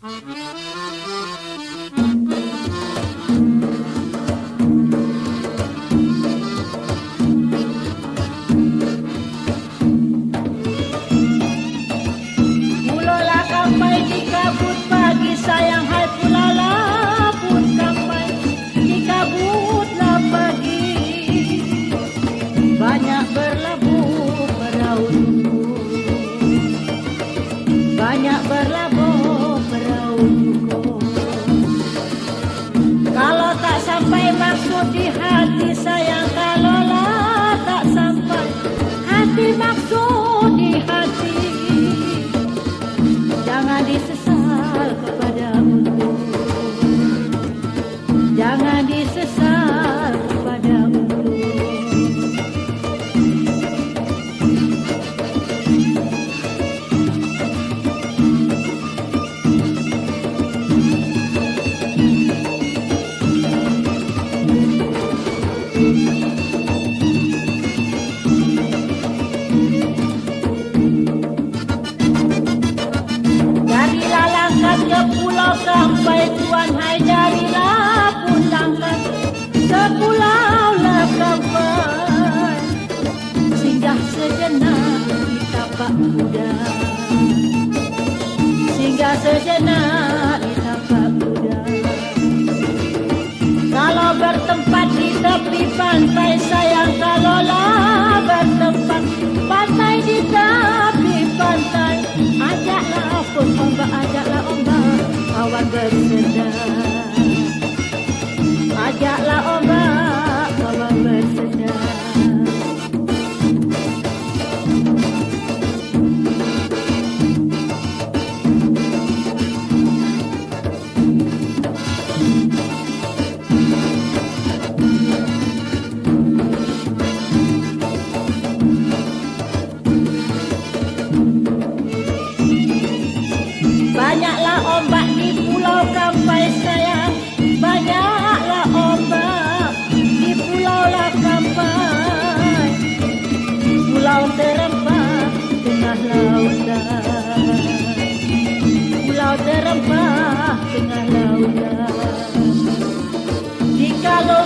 Mm-hmm. Sejenak di tapak kuda Kalau bertempat di tepi pantai sayang Kalaulah bertempat pantai di tepi pantai. Ajaklah ombak, ajaklah ombak. Kawan bersedar Pulau terempat tengah lautan. Jikalau